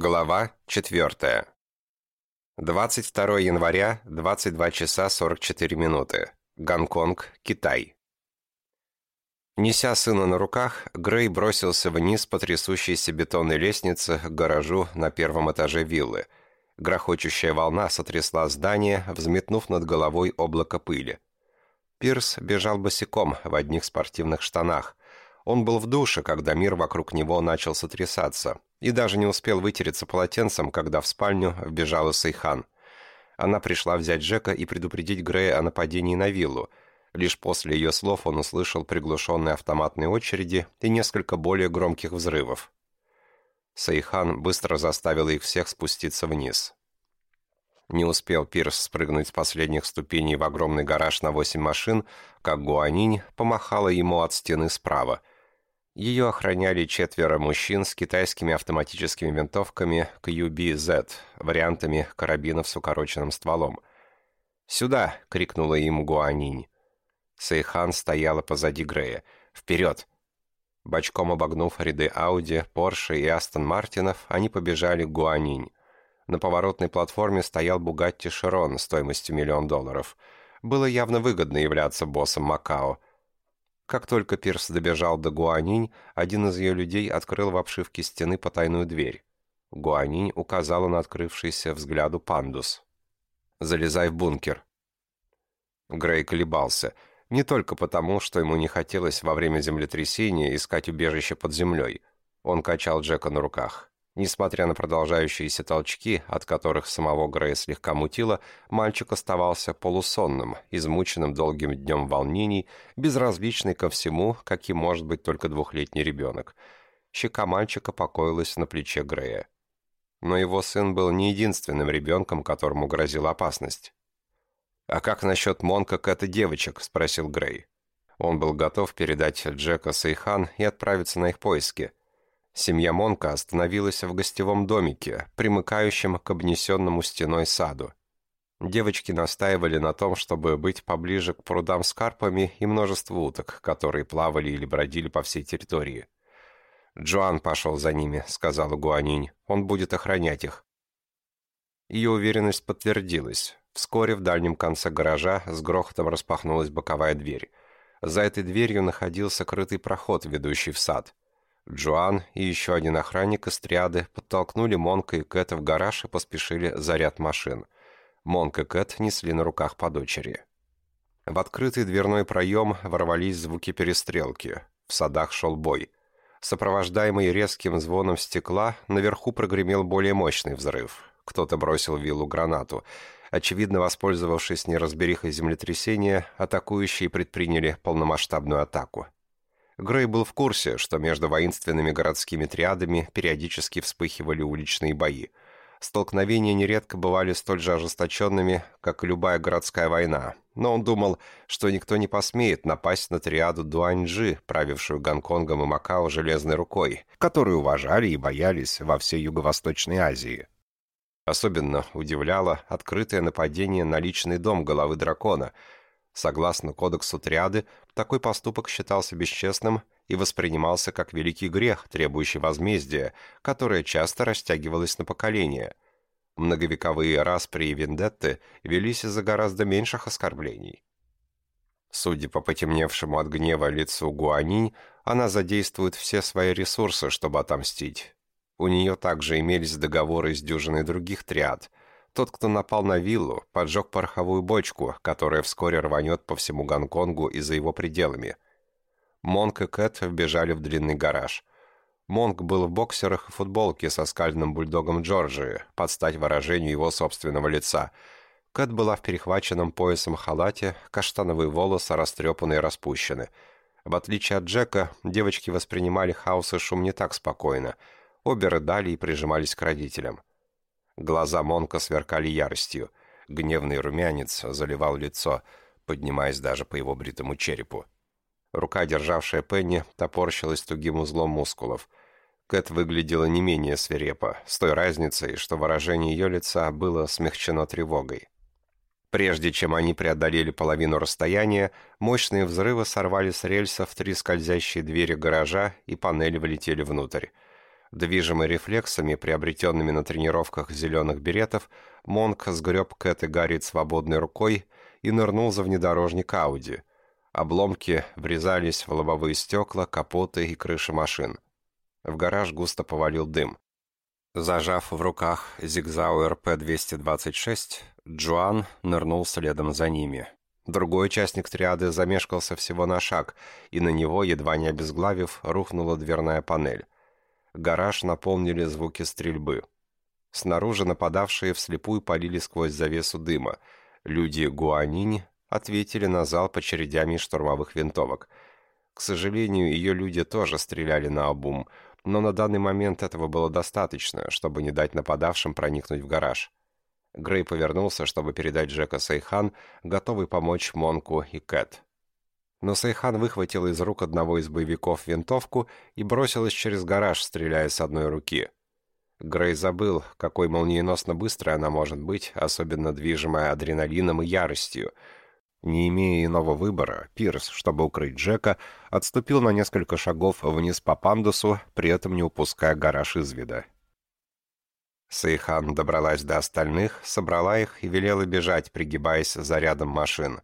Глава 4. 22 января, 22 часа 44 минуты. Гонконг, Китай. Неся сына на руках, Грей бросился вниз по трясущейся бетонной лестнице к гаражу на первом этаже виллы. Грохочущая волна сотрясла здание, взметнув над головой облако пыли. Пирс бежал босиком в одних спортивных штанах. Он был в душе, когда мир вокруг него начал сотрясаться, и даже не успел вытереться полотенцем, когда в спальню вбежала Сейхан. Она пришла взять Джека и предупредить Грея о нападении на виллу. Лишь после ее слов он услышал приглушенные автоматные очереди и несколько более громких взрывов. Сейхан быстро заставила их всех спуститься вниз. Не успел Пирс спрыгнуть с последних ступеней в огромный гараж на восемь машин, как Гуанинь помахала ему от стены справа – ее охраняли четверо мужчин с китайскими автоматическими винтовками QBZ, вариантами карабинов с укороченным стволом. «Сюда!» — крикнула им Гуанинь. Сейхан стояла позади Грея. «Вперед!» Бочком обогнув ряды Ауди, Порше и Астон Мартинов, они побежали к Гуанинь. На поворотной платформе стоял Бугатти Широн стоимостью миллион долларов. Было явно выгодно являться боссом Макао — как только Пирс добежал до Гуанинь, один из ее людей открыл в обшивке стены потайную дверь. Гуанинь указала на открывшийся взгляду пандус. «Залезай в бункер». Грей колебался. Не только потому, что ему не хотелось во время землетрясения искать убежище под землей. Он качал Джека на руках. Несмотря на продолжающиеся толчки, от которых самого Грея слегка мутило, мальчик оставался полусонным, измученным долгим днем волнений, безразличный ко всему, каким может быть только двухлетний ребенок. Щека мальчика покоилась на плече Грея. Но его сын был не единственным ребенком, которому грозила опасность. «А как насчет Монка Кэта девочек?» – спросил Грей. Он был готов передать Джека Сейхан и отправиться на их поиски – Семья Монка остановилась в гостевом домике, примыкающем к обнесенному стеной саду. Девочки настаивали на том, чтобы быть поближе к прудам с карпами и множеству уток, которые плавали или бродили по всей территории. «Джоан пошел за ними», — сказала Гуанинь. «Он будет охранять их». Ее уверенность подтвердилась. Вскоре в дальнем конце гаража с грохотом распахнулась боковая дверь. За этой дверью находился крытый проход, ведущий в сад. Джоан и еще один охранник из триады подтолкнули Монка и Кэт в гараж и поспешили за ряд машин. Монк и Кэт несли на руках по дочери. В открытый дверной проем ворвались звуки перестрелки. В садах шел бой. Сопровождаемый резким звоном стекла, наверху прогремел более мощный взрыв. Кто-то бросил виллу гранату. Очевидно, воспользовавшись неразберихой землетрясения, атакующие предприняли полномасштабную атаку. Грей был в курсе, что между воинственными городскими триадами периодически вспыхивали уличные бои. Столкновения нередко бывали столь же ожесточенными, как и любая городская война, но он думал, что никто не посмеет напасть на триаду Дуаньджи, правившую Гонконгом и Макао железной рукой, которую уважали и боялись во всей Юго-Восточной Азии. Особенно удивляло открытое нападение на личный дом головы дракона – Согласно кодексу триады, такой поступок считался бесчестным и воспринимался как великий грех, требующий возмездия, которое часто растягивалось на поколения. Многовековые распри и вендетты велись из-за гораздо меньших оскорблений. Судя по потемневшему от гнева лицу Гуанинь, она задействует все свои ресурсы, чтобы отомстить. У нее также имелись договоры с дюжиной других триад, тот, кто напал на виллу, поджег пороховую бочку, которая вскоре рванет по всему Гонконгу и за его пределами. Монк и Кэт вбежали в длинный гараж. Монк был в боксерах и футболке со скальным бульдогом Джорджии, под стать выражению его собственного лица. Кэт была в перехваченном поясом халате, каштановые волосы растрепаны и распущены. В отличие от Джека, девочки воспринимали хаос и шум не так спокойно. Обе рыдали и прижимались к родителям. Глаза Монка сверкали яростью. Гневный румянец заливал лицо, поднимаясь даже по его бритому черепу. Рука, державшая Пенни, топорщилась тугим узлом мускулов. Кэт выглядела не менее свирепо, с той разницей, что выражение ее лица было смягчено тревогой. Прежде чем они преодолели половину расстояния, мощные взрывы сорвали с рельсов три скользящие двери гаража, и панели влетели внутрь. Движимый рефлексами, приобретенными на тренировках зеленых беретов, Монк сгреб Кэт и Гарри свободной рукой и нырнул за внедорожник Ауди. Обломки врезались в лобовые стекла, капоты и крыши машин. В гараж густо повалил дым. Зажав в руках Зигзауэр П-226, Джоан нырнул следом за ними. Другой участник триады замешкался всего на шаг, и на него, едва не обезглавив, рухнула дверная панель. Гараж наполнили звуки стрельбы. Снаружи нападавшие вслепую палили сквозь завесу дыма. Люди Гуанинь ответили на залп очередями штурмовых винтовок. К сожалению, ее люди тоже стреляли наобум, но на данный момент этого было достаточно, чтобы не дать нападавшим проникнуть в гараж. Грей повернулся, чтобы передать Джека Сейхан, готовый помочь Монку и Кэт. Но Сейхан выхватила из рук одного из боевиков винтовку и бросилась через гараж, стреляя с одной руки. Грей забыл, какой молниеносно быстрой она может быть, особенно движимая адреналином и яростью. Не имея иного выбора, Пирс, чтобы укрыть Джека, отступил на несколько шагов вниз по пандусу, при этом не упуская гараж из вида. Сейхан добралась до остальных, собрала их и велела бежать, пригибаясь за рядом машин.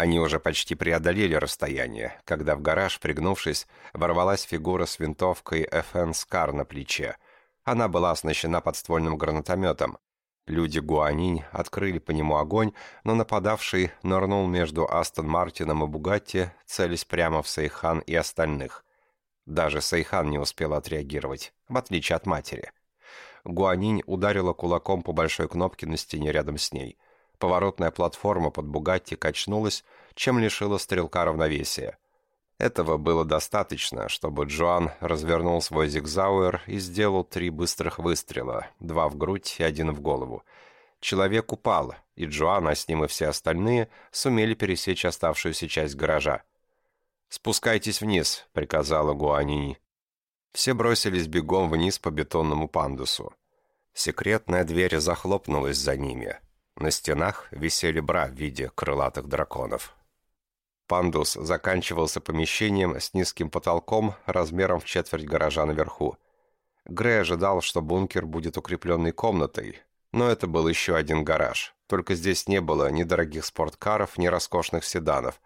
Они уже почти преодолели расстояние, когда в гараж, пригнувшись, ворвалась фигура с винтовкой FN Скар на плече. Она была оснащена подствольным гранатометом. Люди Гуанинь открыли по нему огонь, но нападавший нырнул между Астон Мартином и Бугатти, целясь прямо в Сейхан и остальных. Даже Сейхан не успел отреагировать, в отличие от матери. Гуанинь ударила кулаком по большой кнопке на стене рядом с ней. Поворотная платформа под Бугатти качнулась, чем лишила стрелка равновесия. Этого было достаточно, чтобы Джоан развернул свой зигзауэр и сделал три быстрых выстрела, два в грудь и один в голову. Человек упал, и Джоан, а с ним и все остальные, сумели пересечь оставшуюся часть гаража. «Спускайтесь вниз», — приказала Гуанини. Все бросились бегом вниз по бетонному пандусу. Секретная дверь захлопнулась за ними. На стенах висели бра в виде крылатых драконов. Пандус заканчивался помещением с низким потолком размером в четверть гаража наверху. Грей ожидал, что бункер будет укрепленной комнатой, но это был еще один гараж. Только здесь не было ни дорогих спорткаров, ни роскошных седанов.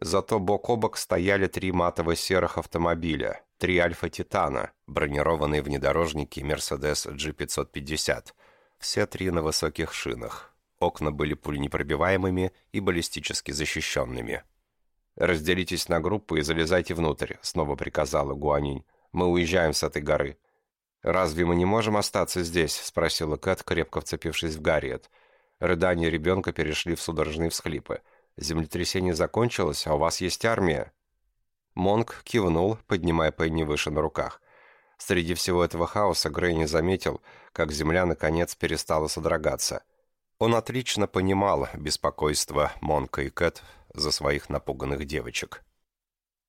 Зато бок о бок стояли три матово-серых автомобиля, три «Альфа Титана», бронированные внедорожники «Мерседес G550». Все три на высоких шинах. Окна были пуленепробиваемыми и баллистически защищенными. «Разделитесь на группы и залезайте внутрь», — снова приказала Гуанинь. «Мы уезжаем с этой горы». «Разве мы не можем остаться здесь?» — спросила Кэт, крепко вцепившись в Гарриет. Рыдания ребенка перешли в судорожные всхлипы. «Землетрясение закончилось, а у вас есть армия». Монк кивнул, поднимая Пенни выше на руках. Среди всего этого хаоса Грей не заметил, как земля наконец перестала содрогаться. Он отлично понимал беспокойство Монка и Кэт за своих напуганных девочек.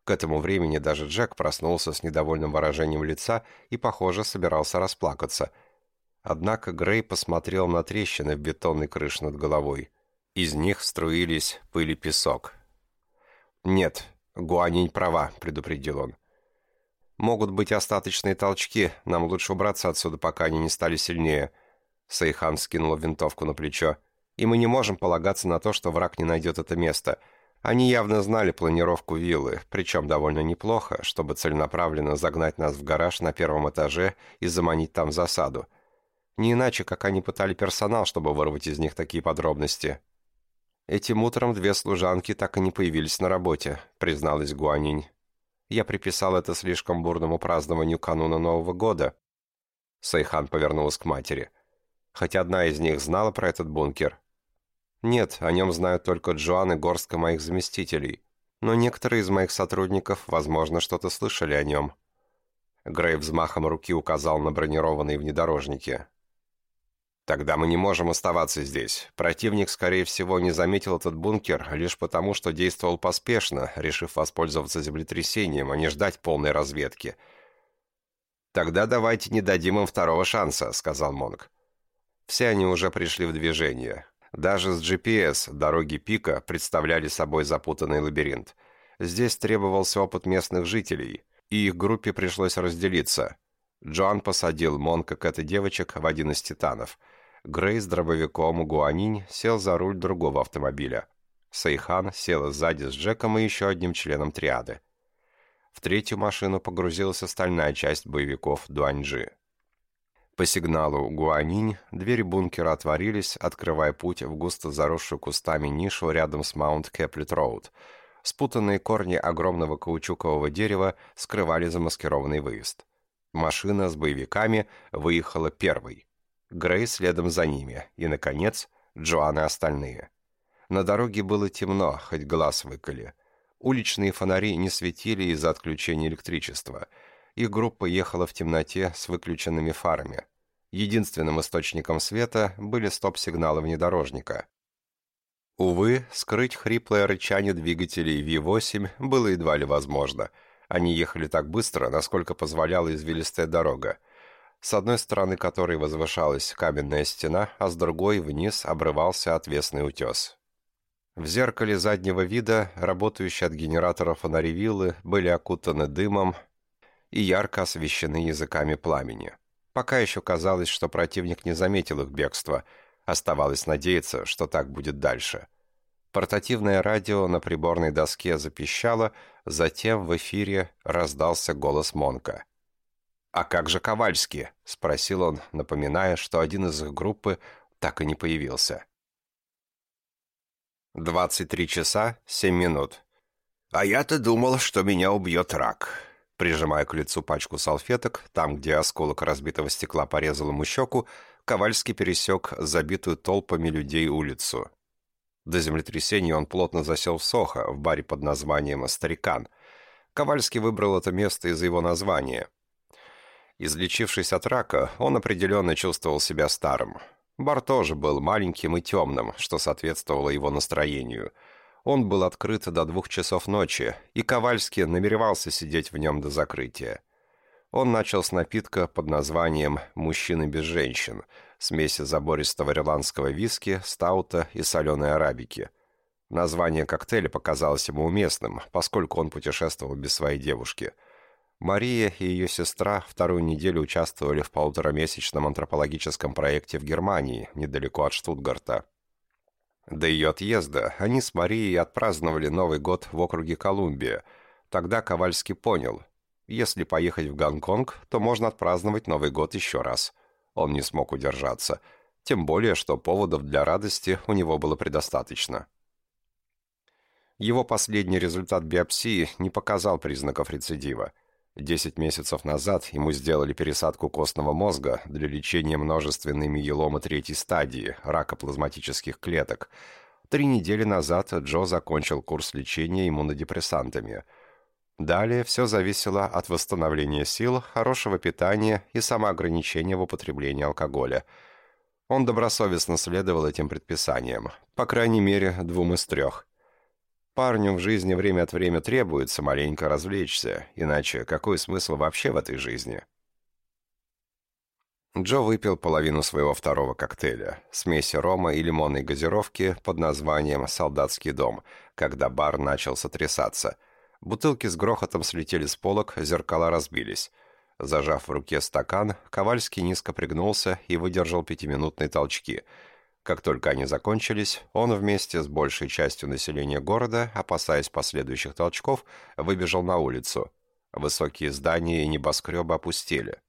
К этому времени даже Джек проснулся с недовольным выражением лица и, похоже, собирался расплакаться. Однако Грей посмотрел на трещины в бетонной крыше над головой. Из них струились пыль и песок. «Нет, Гуанинь права», — предупредил он. «Могут быть остаточные толчки. Нам лучше убраться отсюда, пока они не стали сильнее». Сейхан скинула винтовку на плечо. «И мы не можем полагаться на то, что враг не найдет это место. Они явно знали планировку виллы, причем довольно неплохо, чтобы целенаправленно загнать нас в гараж на первом этаже и заманить там засаду. Не иначе, как они пытали персонал, чтобы вырвать из них такие подробности. «Этим утром две служанки так и не появились на работе», — призналась Гуанинь. «Я приписал это слишком бурному празднованию кануна Нового года». Сейхан повернулась к матери. «Хоть одна из них знала про этот бункер, нет, о нем знают только Джоан и горстка моих заместителей. Но некоторые из моих сотрудников, возможно, что-то слышали о нем. Грей взмахом руки указал на бронированные внедорожники. «Тогда мы не можем оставаться здесь. Противник, скорее всего, не заметил этот бункер лишь потому, что действовал поспешно, решив воспользоваться землетрясением, а не ждать полной разведки». «Тогда давайте не дадим им второго шанса», — сказал Монг. Все они уже пришли в движение. Даже с GPS дороги Пика представляли собой запутанный лабиринт. Здесь требовался опыт местных жителей, и их группе пришлось разделиться. Джоан посадил Монка Кэт и девочек в один из титанов. Грей с дробовиком Гуанинь сел за руль другого автомобиля. Сейхан села сзади с Джеком и еще одним членом триады. В третью машину погрузилась остальная часть боевиков Дуаньжи. По сигналу Гуанинь двери бункера отворились, открывая путь в густо заросшую кустами нишу рядом с Маунт Келлетт Роуд. Спутанные корни огромного каучукового дерева скрывали замаскированный выезд. Машина с боевиками выехала первой. Грей следом за ними, и, наконец, Джоан и остальные. На дороге было темно, хоть глаз выколи. Уличные фонари не светили из-за отключения электричества — их группа ехала в темноте с выключенными фарами. Единственным источником света были стоп-сигналы внедорожника. Увы, скрыть хриплое рычание двигателей V8 было едва ли возможно. Они ехали так быстро, насколько позволяла извилистая дорога, с одной стороны которой возвышалась каменная стена, а с другой вниз обрывался отвесный утес. В зеркале заднего вида, работающие от генератора фонари виллы, были окутаны дымом, и ярко освещены языками пламени. Пока еще казалось, что противник не заметил их бегства. Оставалось надеяться, что так будет дальше. Портативное радио на приборной доске запищало, затем в эфире раздался голос Монка. «А как же Ковальский?» — спросил он, напоминая, что один из их группы так и не появился. 23 часа 7 минут. «А я-то думал, что меня убьет рак», Прижимая к лицу пачку салфеток, там, где осколок разбитого стекла порезал ему щеку, Ковальский пересек забитую толпами людей улицу. До землетрясения он плотно засел в Сохо, в баре под названием «Старикан». Ковальский выбрал это место из-за его названия. Излечившись от рака, он определенно чувствовал себя старым. Бар тоже был маленьким и темным, что соответствовало его настроению – он был открыт до двух часов ночи, и Ковальский намеревался сидеть в нем до закрытия. Он начал с напитка под названием «Мужчины без женщин», смеси забористого ирландского виски, стаута и соленой арабики. Название коктейля показалось ему уместным, поскольку он путешествовал без своей девушки. Мария и ее сестра вторую неделю участвовали в полуторамесячном антропологическом проекте в Германии, недалеко от Штутгарта. До ее отъезда они с Марией отпраздновали Новый год в округе Колумбия. Тогда Ковальский понял, если поехать в Гонконг, то можно отпраздновать Новый год еще раз. Он не смог удержаться. Тем более, что поводов для радости у него было предостаточно. Его последний результат биопсии не показал признаков рецидива. Десять месяцев назад ему сделали пересадку костного мозга для лечения множественной миеломы третьей стадии, рака плазматических клеток. Три недели назад Джо закончил курс лечения иммунодепрессантами. Далее все зависело от восстановления сил, хорошего питания и самоограничения в употреблении алкоголя. Он добросовестно следовал этим предписаниям, по крайней мере, двум из трех – Парню в жизни время от времени требуется маленько развлечься, иначе какой смысл вообще в этой жизни? Джо выпил половину своего второго коктейля, смеси рома и лимонной газировки под названием «Солдатский дом», когда бар начал сотрясаться. Бутылки с грохотом слетели с полок, зеркала разбились. Зажав в руке стакан, Ковальский низко пригнулся и выдержал пятиминутные толчки – как только они закончились, он вместе с большей частью населения города, опасаясь последующих толчков, выбежал на улицу. Высокие здания и небоскребы опустели.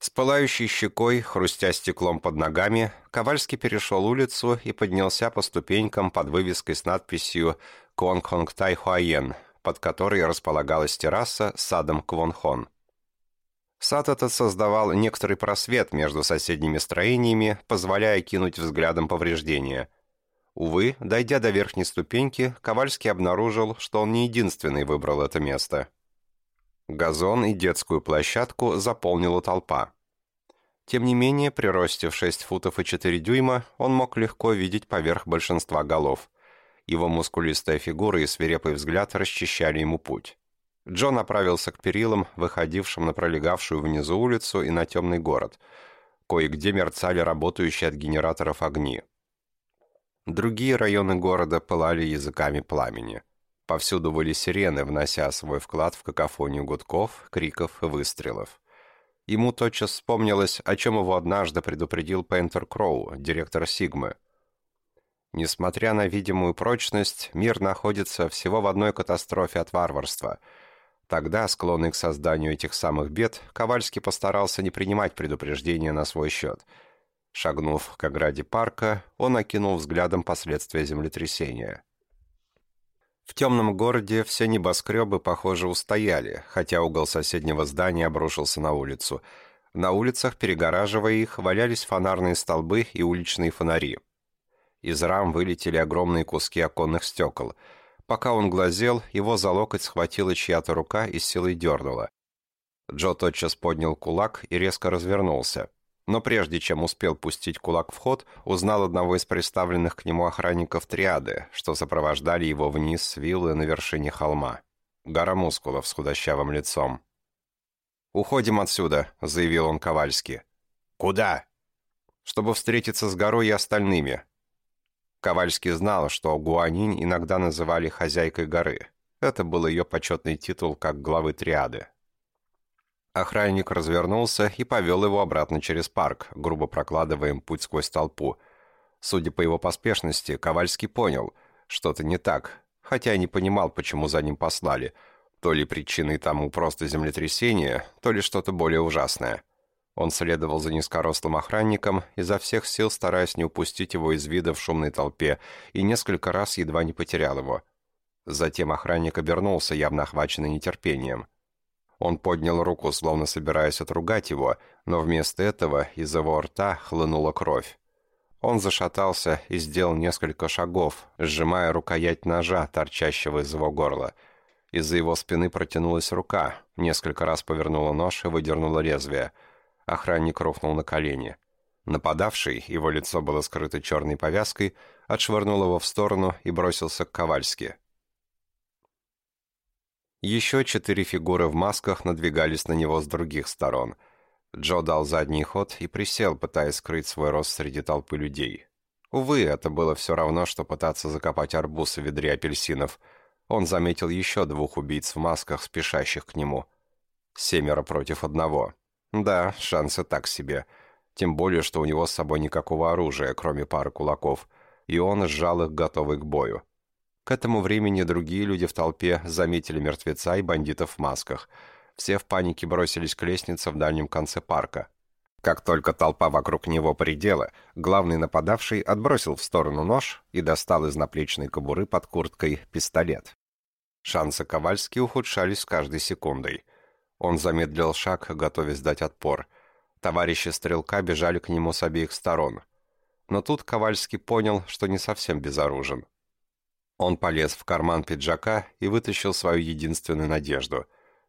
С пылающей щекой, хрустя стеклом под ногами, Ковальский перешел улицу и поднялся по ступенькам под вывеской с надписью «Квонхонг Тайхуаен», под которой располагалась терраса с садом Квонхон. Сад этот создавал некоторый просвет между соседними строениями, позволяя кинуть взглядом повреждения. Увы, дойдя до верхней ступеньки, Ковальский обнаружил, что он не единственный выбрал это место. Газон и детскую площадку заполнила толпа. Тем не менее, при росте в 6 футов и 4 дюйма он мог легко видеть поверх большинства голов. Его мускулистая фигура и свирепый взгляд расчищали ему путь. Джо направился к перилам, выходившим на пролегавшую внизу улицу и на темный город. Кое-где мерцали работающие от генераторов огни. Другие районы города пылали языками пламени. Повсюду были сирены, внося свой вклад в какофонию гудков, криков и выстрелов. Ему тотчас вспомнилось, о чем его однажды предупредил Пейнтер Кроу, директор Сигмы. Несмотря на видимую прочность, мир находится всего в одной катастрофе от варварства. Тогда, склонный к созданию этих самых бед, Ковальский постарался не принимать предупреждения на свой счет. Шагнув к ограде парка, он окинул взглядом последствия землетрясения. В темном городе все небоскребы, похоже, устояли, хотя угол соседнего здания обрушился на улицу. На улицах, перегораживая их, валялись фонарные столбы и уличные фонари. Из рам вылетели огромные куски оконных стекол. Пока он глазел, его за локоть схватила чья-то рука и силой дернула. Джо тотчас поднял кулак и резко развернулся. Но прежде чем успел пустить кулак в ход, узнал одного из представленных к нему охранников триады, что сопровождали его вниз с виллы на вершине холма. Гора мускулов с худощавым лицом. «Уходим отсюда», — заявил он Ковальски. «Куда?» «Чтобы встретиться с горой и остальными. Ковальский знал, что Гуанинь иногда называли «хозяйкой горы». Это был ее почетный титул как главы триады. Охранник развернулся и повел его обратно через парк, грубо прокладывая им путь сквозь толпу. Судя по его поспешности, Ковальский понял, что-то не так, хотя и не понимал, почему за ним послали. То ли причиной тому просто землетрясение, то ли что-то более ужасное. Он следовал за низкорослым охранником, изо всех сил стараясь не упустить его из вида в шумной толпе, и несколько раз едва не потерял его. Затем охранник обернулся, явно охваченный нетерпением. Он поднял руку, словно собираясь отругать его, но вместо этого из его рта хлынула кровь. Он зашатался и сделал несколько шагов, сжимая рукоять ножа, торчащего из его горла. Из-за его спины протянулась рука, несколько раз повернула нож и выдернула лезвие — Охранник рухнул на колени. Нападавший, его лицо было скрыто черной повязкой, отшвырнул его в сторону и бросился к Ковальски. Еще четыре фигуры в масках надвигались на него с других сторон. Джо дал задний ход и присел, пытаясь скрыть свой рост среди толпы людей. Увы, это было все равно, что пытаться закопать арбуз в ведре апельсинов. Он заметил еще двух убийц в масках, спешащих к нему. Семеро против одного. Да, шансы так себе. Тем более, что у него с собой никакого оружия, кроме пары кулаков, и он сжал их, готовый к бою. К этому времени другие люди в толпе заметили мертвеца и бандитов в масках. Все в панике бросились к лестнице в дальнем конце парка. Как только толпа вокруг него предела, главный нападавший отбросил в сторону нож и достал из наплечной кобуры под курткой пистолет. Шансы Ковальски ухудшались с каждой секундой – он замедлил шаг, готовясь дать отпор. Товарищи стрелка бежали к нему с обеих сторон. Но тут Ковальский понял, что не совсем безоружен. Он полез в карман пиджака и вытащил свою единственную надежду.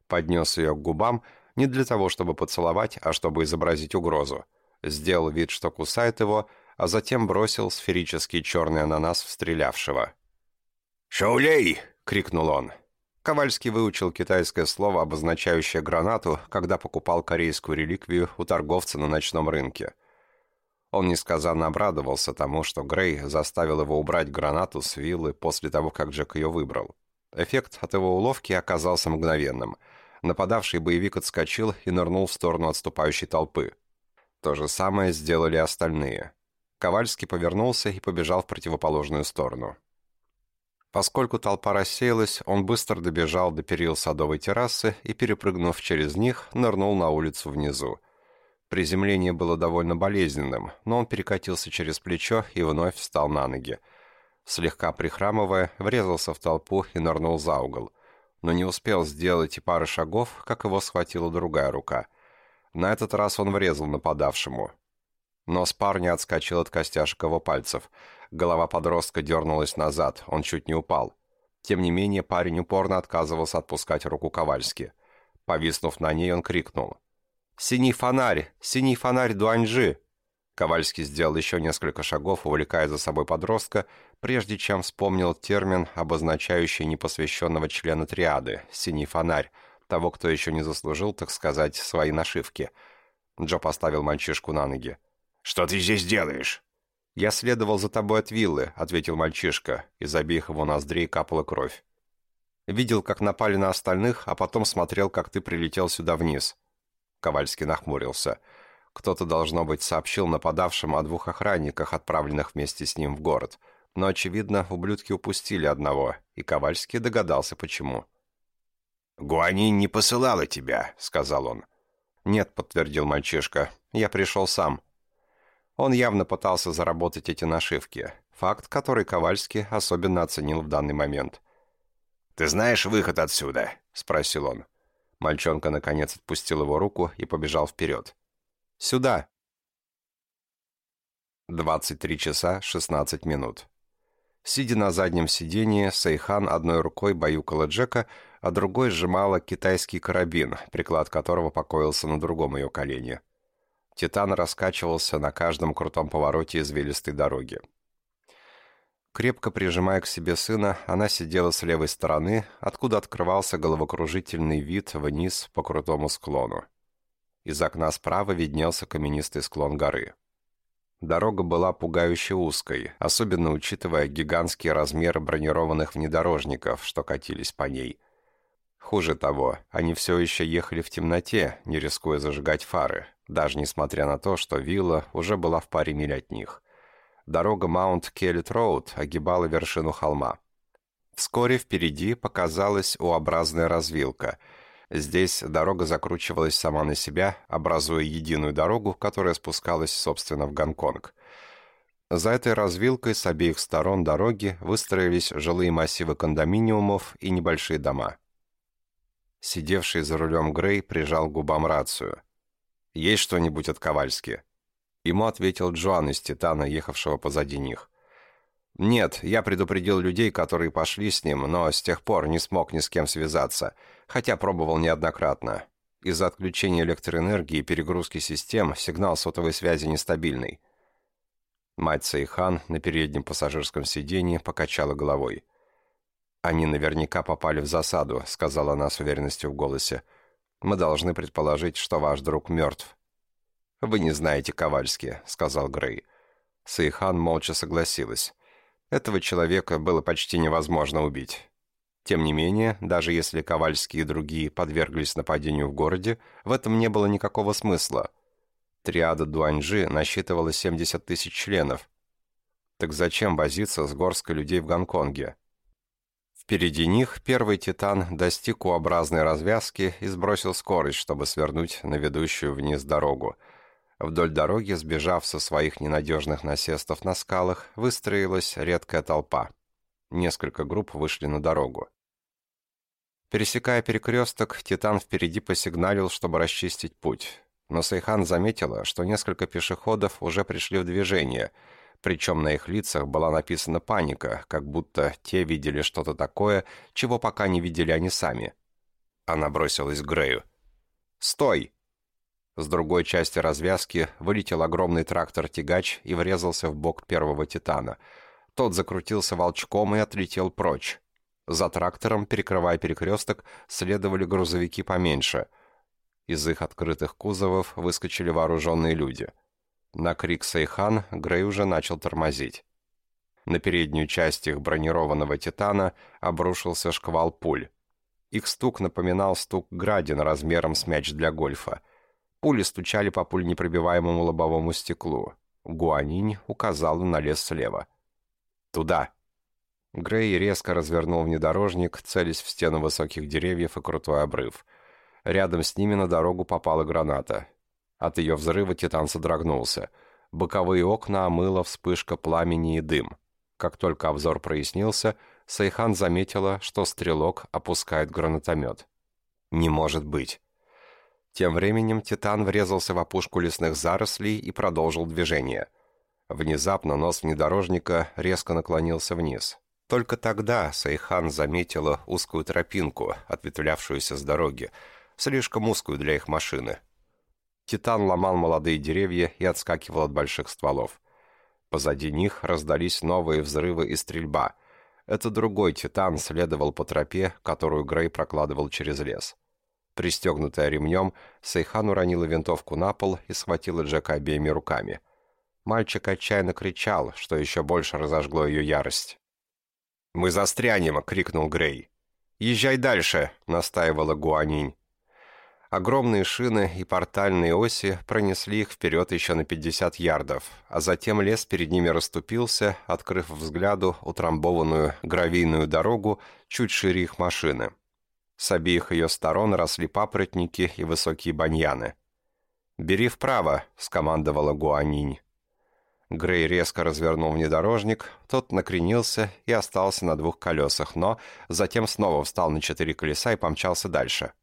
Поднес ее к губам не для того, чтобы поцеловать, а чтобы изобразить угрозу. Сделал вид, что кусает его, а затем бросил сферический черный ананас в стрелявшего. «Шаулей!» — крикнул он. Ковальский выучил китайское слово, обозначающее гранату, когда покупал корейскую реликвию у торговца на ночном рынке. Он несказанно обрадовался тому, что Грей заставил его убрать гранату с виллы после того, как Джек ее выбрал. Эффект от его уловки оказался мгновенным. Нападавший боевик отскочил и нырнул в сторону отступающей толпы. То же самое сделали остальные. Ковальский повернулся и побежал в противоположную сторону. Поскольку толпа рассеялась, он быстро добежал до перил садовой террасы и, перепрыгнув через них, нырнул на улицу внизу. Приземление было довольно болезненным, но он перекатился через плечо и вновь встал на ноги. Слегка прихрамывая, врезался в толпу и нырнул за угол. Но не успел сделать и пары шагов, как его схватила другая рука. На этот раз он врезал нападавшему. Нос парня отскочил от костяшек его пальцев – Голова подростка дернулась назад, он чуть не упал. Тем не менее, парень упорно отказывался отпускать руку Ковальски. Повиснув на ней, он крикнул. «Синий фонарь! Синий фонарь Дуаньжи!» Ковальский сделал еще несколько шагов, увлекая за собой подростка, прежде чем вспомнил термин, обозначающий непосвященного члена триады «синий фонарь», того, кто еще не заслужил, так сказать, свои нашивки. Джо поставил мальчишку на ноги. «Что ты здесь делаешь?» «Я следовал за тобой от виллы», — ответил мальчишка. Из обеих его ноздрей капала кровь. «Видел, как напали на остальных, а потом смотрел, как ты прилетел сюда вниз». Ковальский нахмурился. Кто-то, должно быть, сообщил нападавшим о двух охранниках, отправленных вместе с ним в город. Но, очевидно, ублюдки упустили одного, и Ковальский догадался, почему. «Гуанин не посылала тебя», — сказал он. «Нет», — подтвердил мальчишка, — «я пришел сам». Он явно пытался заработать эти нашивки, факт, который Ковальский особенно оценил в данный момент. «Ты знаешь выход отсюда?» — спросил он. Мальчонка, наконец, отпустил его руку и побежал вперед. «Сюда!» 23 часа 16 минут. Сидя на заднем сиденье, Сейхан одной рукой баюкала Джека, а другой сжимала китайский карабин, приклад которого покоился на другом ее колене. Титан раскачивался на каждом крутом повороте извилистой дороги. Крепко прижимая к себе сына, она сидела с левой стороны, откуда открывался головокружительный вид вниз по крутому склону. Из окна справа виднелся каменистый склон горы. Дорога была пугающе узкой, особенно учитывая гигантские размеры бронированных внедорожников, что катились по ней. Хуже того, они все еще ехали в темноте, не рискуя зажигать фары, даже несмотря на то, что вилла уже была в паре миль от них – дорога Маунт Келлет Роуд огибала вершину холма. Вскоре впереди показалась U-образная развилка. Здесь дорога закручивалась сама на себя, образуя единую дорогу, которая спускалась, собственно, в Гонконг. За этой развилкой с обеих сторон дороги выстроились жилые массивы кондоминиумов и небольшие дома. Сидевший за рулем Грей прижал губам рацию. «Есть что-нибудь от Ковальски?» Ему ответил Джоан из Титана, ехавшего позади них. «Нет, я предупредил людей, которые пошли с ним, но с тех пор не смог ни с кем связаться, хотя пробовал неоднократно. Из-за отключения электроэнергии и перегрузки систем сигнал сотовой связи нестабильный». Мать Сайхан на переднем пассажирском сиденье покачала головой. «Они наверняка попали в засаду», — сказала она с уверенностью в голосе. «Мы должны предположить, что ваш друг мертв. «Вы не знаете Ковальски», — сказал Грей. Сейхан молча согласилась. Этого человека было почти невозможно убить. Тем не менее, даже если Ковальский и другие подверглись нападению в городе, в этом не было никакого смысла. Триада Дуаньжи насчитывала 70 тысяч членов. Так зачем возиться с горской людей в Гонконге? Впереди них первый «Титан» достиг U-образной развязки и сбросил скорость, чтобы свернуть на ведущую вниз дорогу — Вдоль дороги, сбежав со своих ненадежных насестов на скалах, выстроилась редкая толпа. Несколько групп вышли на дорогу. Пересекая перекресток, Титан впереди посигналил, чтобы расчистить путь. Но Сайхан заметила, что несколько пешеходов уже пришли в движение, причем на их лицах была написана паника, как будто те видели что-то такое, чего пока не видели они сами. Она бросилась к Грею. «Стой!» С другой части развязки вылетел огромный трактор-тягач и врезался в бок первого «Титана». Тот закрутился волчком и отлетел прочь. За трактором, перекрывая перекресток, следовали грузовики поменьше. Из их открытых кузовов выскочили вооруженные люди. На крик Сейхан Грей уже начал тормозить. На переднюю часть их бронированного «Титана» обрушился шквал пуль. Их стук напоминал стук градин размером с мяч для гольфа. Пули стучали по пульнепробиваемому лобовому стеклу. Гуанинь указал на лес слева. «Туда!» Грей резко развернул внедорожник, целясь в стену высоких деревьев и крутой обрыв. Рядом с ними на дорогу попала граната. От ее взрыва Титан содрогнулся. Боковые окна омыла вспышка пламени и дым. Как только обзор прояснился, Сайхан заметила, что стрелок опускает гранатомет. «Не может быть!» Тем временем Титан врезался в опушку лесных зарослей и продолжил движение. Внезапно нос внедорожника резко наклонился вниз. Только тогда Сайхан заметила узкую тропинку, ответвлявшуюся с дороги, слишком узкую для их машины. Титан ломал молодые деревья и отскакивал от больших стволов. Позади них раздались новые взрывы и стрельба. Это другой Титан следовал по тропе, которую Грей прокладывал через лес. Пристегнутая ремнем, Сейхан уронила винтовку на пол и схватила Джека обеими руками. Мальчик отчаянно кричал, что еще больше разожгло ее ярость. «Мы застрянем!» — крикнул Грей. «Езжай дальше!» — настаивала Гуанинь. Огромные шины и портальные оси пронесли их вперед еще на 50 ярдов, а затем лес перед ними расступился, открыв взгляду утрамбованную гравийную дорогу чуть шире их машины. С обеих ее сторон росли папоротники и высокие баньяны. «Бери вправо», — скомандовала Гуанинь. Грей резко развернул внедорожник, тот накренился и остался на двух колесах, но затем снова встал на четыре колеса и помчался дальше.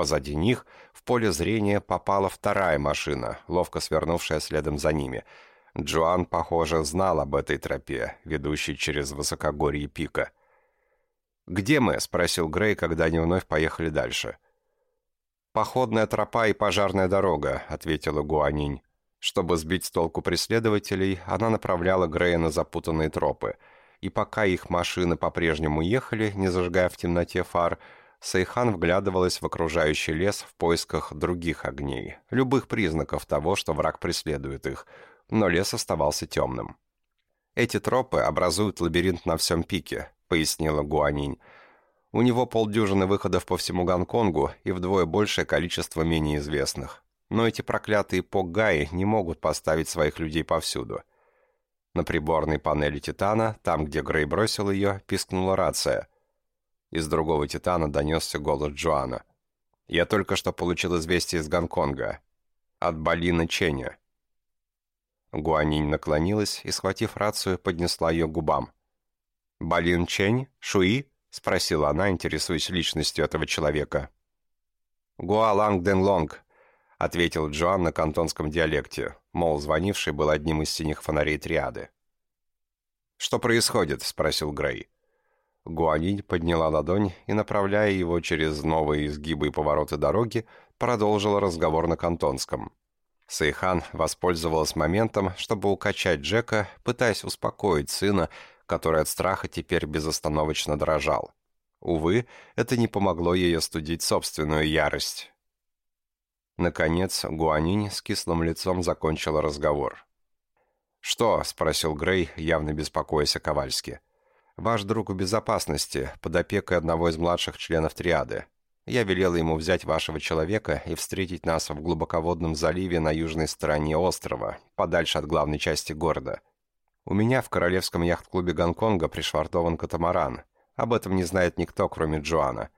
Позади них в поле зрения попала вторая машина, ловко свернувшая следом за ними. Джоан, похоже, знал об этой тропе, ведущей через высокогорье пика. «Где мы?» — спросил Грей, когда они вновь поехали дальше. «Походная тропа и пожарная дорога», — ответила Гуанинь. Чтобы сбить с толку преследователей, она направляла Грея на запутанные тропы. И пока их машины по-прежнему ехали, не зажигая в темноте фар, Сайхан вглядывалась в окружающий лес в поисках других огней, любых признаков того, что враг преследует их, но лес оставался темным. «Эти тропы образуют лабиринт на всем пике», — пояснила Гуанинь. «У него полдюжины выходов по всему Гонконгу и вдвое большее количество менее известных. Но эти проклятые Поггаи не могут поставить своих людей повсюду». На приборной панели «Титана», там, где Грей бросил ее, пискнула рация. Из другого «Титана» донесся голос Джоана. «Я только что получил известие из Гонконга. От Балина Ченя». Гуанинь наклонилась и, схватив рацию, поднесла ее к губам. «Балин Чень? Шуи?» — спросила она, интересуясь личностью этого человека. «Гуа Ланг Ден Лонг», — ответил Джоан на кантонском диалекте, мол, звонивший был одним из синих фонарей триады. «Что происходит?» — спросил Грей. Гуанинь подняла ладонь и, направляя его через новые изгибы и повороты дороги, продолжила разговор на кантонском. Сейхан воспользовалась моментом, чтобы укачать Джека, пытаясь успокоить сына, который от страха теперь безостановочно дрожал. Увы, это не помогло ей остудить собственную ярость. Наконец, Гуанинь с кислым лицом закончила разговор. «Что?» — спросил Грей, явно беспокоясь о Ковальске. Ваш друг в безопасности, под опекой одного из младших членов триады. Я велел ему взять вашего человека и встретить нас в глубоководном заливе на южной стороне острова, подальше от главной части города. У меня в королевском яхт-клубе Гонконга пришвартован катамаран. Об этом не знает никто, кроме Джоана.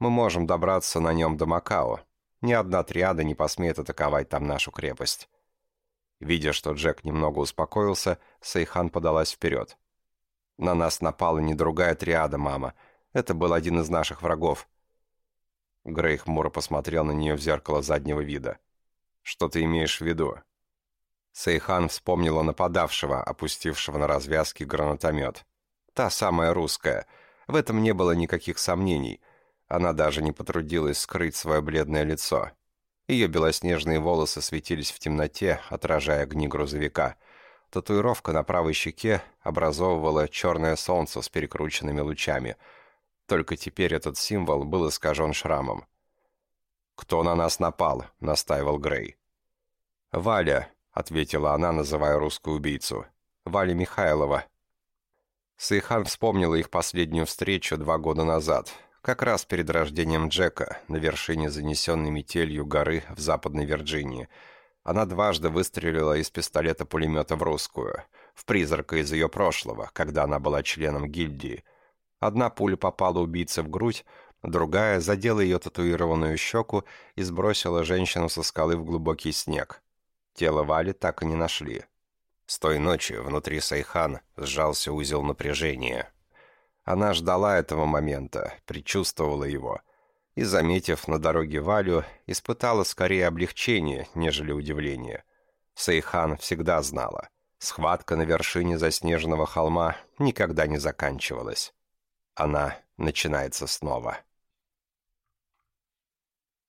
Мы можем добраться на нем до Макао. Ни одна триада не посмеет атаковать там нашу крепость. Видя, что Джек немного успокоился, Сейхан подалась вперед. На нас напала не другая триада, мама. Это был один из наших врагов. Грей хмуро посмотрел на нее в зеркало заднего вида. «Что ты имеешь в виду?» Сейхан вспомнила нападавшего, опустившего на развязки гранатомет. «Та самая русская. В этом не было никаких сомнений. Она даже не потрудилась скрыть свое бледное лицо. Ее белоснежные волосы светились в темноте, отражая огни грузовика — Татуировка на правой щеке образовывала черное солнце с перекрученными лучами. Только теперь этот символ был искажен шрамом. «Кто на нас напал?» — настаивал Грей. «Валя», — ответила она, называя русскую убийцу. «Валя Михайлова». Сейхан вспомнила их последнюю встречу два года назад, как раз перед рождением Джека на вершине занесенной метелью горы в Западной Вирджинии — она дважды выстрелила из пистолета-пулемета в русскую, в призрака из ее прошлого, когда она была членом гильдии. Одна пуля попала убийце в грудь, другая задела ее татуированную щеку и сбросила женщину со скалы в глубокий снег. Тело Вали так и не нашли. С той ночи внутри Сайхан сжался узел напряжения. Она ждала этого момента, предчувствовала его — и, заметив на дороге Валю, испытала скорее облегчение, нежели удивление. Сейхан всегда знала. Схватка на вершине заснеженного холма никогда не заканчивалась. Она начинается снова.